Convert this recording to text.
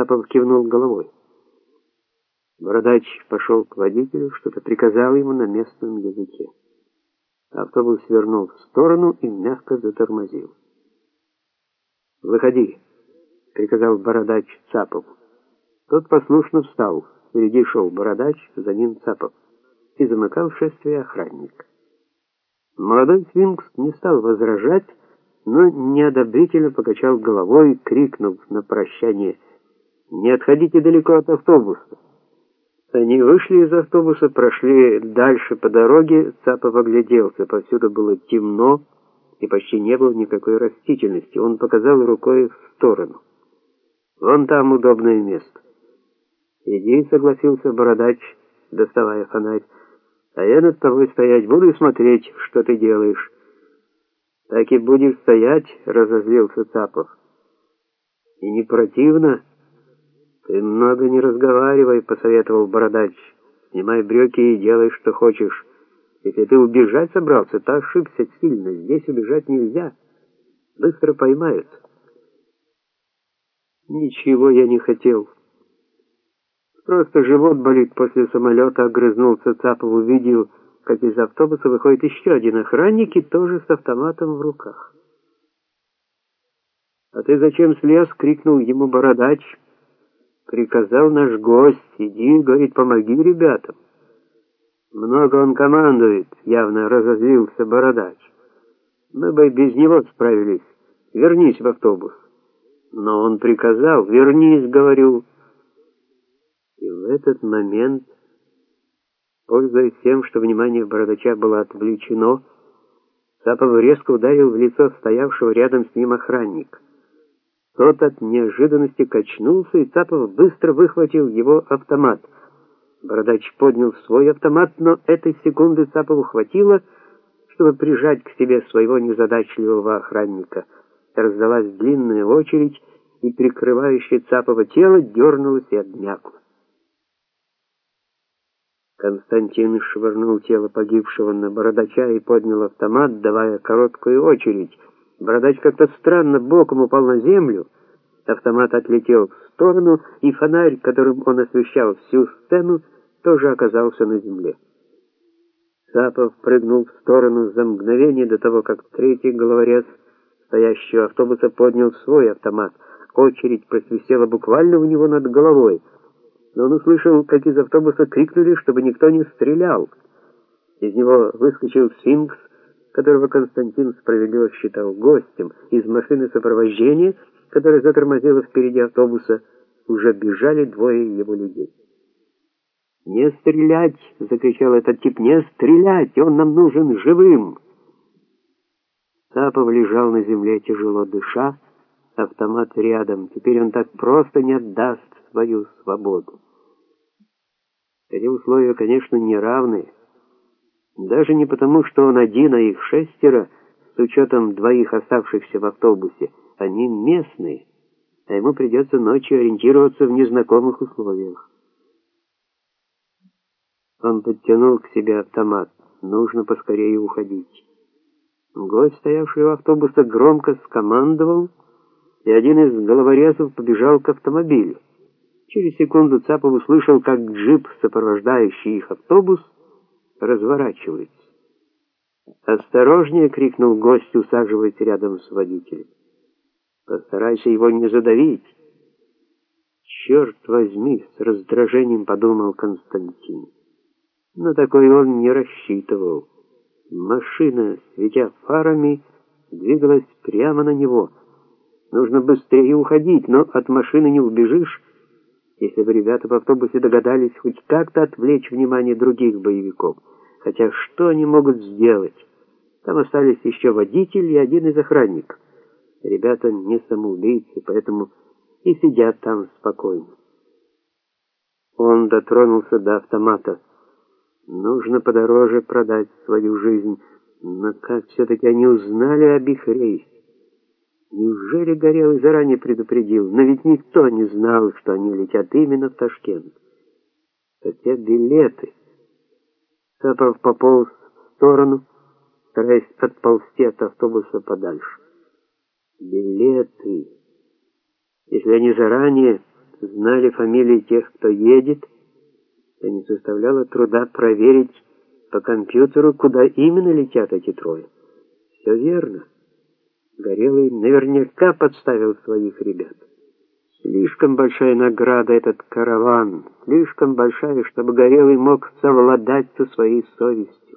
Цапов кивнул головой. Бородач пошел к водителю, что-то приказал ему на местном языке. Автобус свернул в сторону и мягко затормозил. «Выходи», — приказал Бородач Цапову. Тот послушно встал. Впереди шел Бородач, за ним Цапов. И замыкал шествие охранник. Молодой Свинкс не стал возражать, но неодобрительно покачал головой, крикнув на прощание «Не отходите далеко от автобуса!» Они вышли из автобуса, прошли дальше по дороге, Цапов огляделся, повсюду было темно и почти не было никакой растительности. Он показал рукой в сторону. «Вон там удобное место». «Иди», — согласился Бородач, доставая фонарь, «а я над тобой стоять буду и смотреть, что ты делаешь». «Так и будешь стоять», — разозлился Цапов. «И не противно?» «Ты много не разговаривай», — посоветовал Бородач. «Снимай брюки и делай, что хочешь. Если ты убежать собрался, то ошибся сильно. Здесь убежать нельзя. Быстро поймают». «Ничего я не хотел». «Просто живот болит после самолета», — огрызнулся Цапов, увидел, как из автобуса выходит еще один охранник и тоже с автоматом в руках. «А ты зачем слез?» — крикнул ему Бородач приказал наш гость, иди, говорит, помоги ребятам. Много он командует, явно разозлился бородач. Мы бы без него справились. Вернись в автобус. Но он приказал, вернись, говорю. И в этот момент, пользуясь тем, что внимание бородача было отвлечено, Сапов резко ударил в лицо стоявшего рядом с ним охранника. Тот от неожиданности качнулся, и Цапов быстро выхватил его автомат. Бородач поднял свой автомат, но этой секунды Цапову хватило, чтобы прижать к себе своего незадачливого охранника. Раздалась длинная очередь, и прикрывающее Цапова тело дернулось и обмякло. Константин швырнул тело погибшего на бородача и поднял автомат, давая короткую очередь — Бородач как-то странно боком упал на землю, автомат отлетел в сторону, и фонарь, которым он освещал всю сцену, тоже оказался на земле. Сапов прыгнул в сторону за мгновение до того, как третий головорез стоящего автобуса поднял свой автомат. Очередь просвистела буквально у него над головой. Но он услышал, как из автобуса крикнули, чтобы никто не стрелял. Из него выскочил сфинкс, которого Константин справедливо считал гостем, из машины сопровождения, которая затормозила впереди автобуса, уже бежали двое его людей. «Не стрелять!» — закричал этот тип. «Не стрелять! Он нам нужен живым!» Сапов лежал на земле, тяжело дыша, автомат рядом. Теперь он так просто не отдаст свою свободу. Эти условия, конечно, неравные. Даже не потому, что он один, а их шестеро, с учетом двоих оставшихся в автобусе. Они местные, а ему придется ночью ориентироваться в незнакомых условиях. Он подтянул к себе автомат. Нужно поскорее уходить. Гость, стоявший у автобуса, громко скомандовал, и один из головорезов побежал к автомобилю. Через секунду Цапов услышал, как джип, сопровождающий их автобус, разворачивается. «Осторожнее!» — крикнул гость, усаживаясь рядом с водителем. «Постарайся его не задавить!» «Черт возьми!» — с раздражением подумал Константин. На такой он не рассчитывал. Машина, светя фарами, двигалась прямо на него. Нужно быстрее уходить, но от машины не убежишь, если бы ребята в автобусе догадались хоть как-то отвлечь внимание других боевиков. Хотя что они могут сделать? Там остались еще водитель и один из охранников. Ребята не самоубийцы, поэтому и сидят там спокойно. Он дотронулся до автомата. Нужно подороже продать свою жизнь. Но как все-таки они узнали об их рейсе? Неужели Горелый заранее предупредил? Но ведь никто не знал, что они летят именно в Ташкент. Хотя билеты... Сапов пополз в сторону, стараясь отползти от автобуса подальше. Билеты. Если они заранее знали фамилии тех, кто едет, то не составляло труда проверить по компьютеру, куда именно летят эти трое. Все верно. Горелый наверняка подставил своих ребят. Слишком большая награда этот караван, слишком большая, чтобы Горелый мог совладать со своей совестью.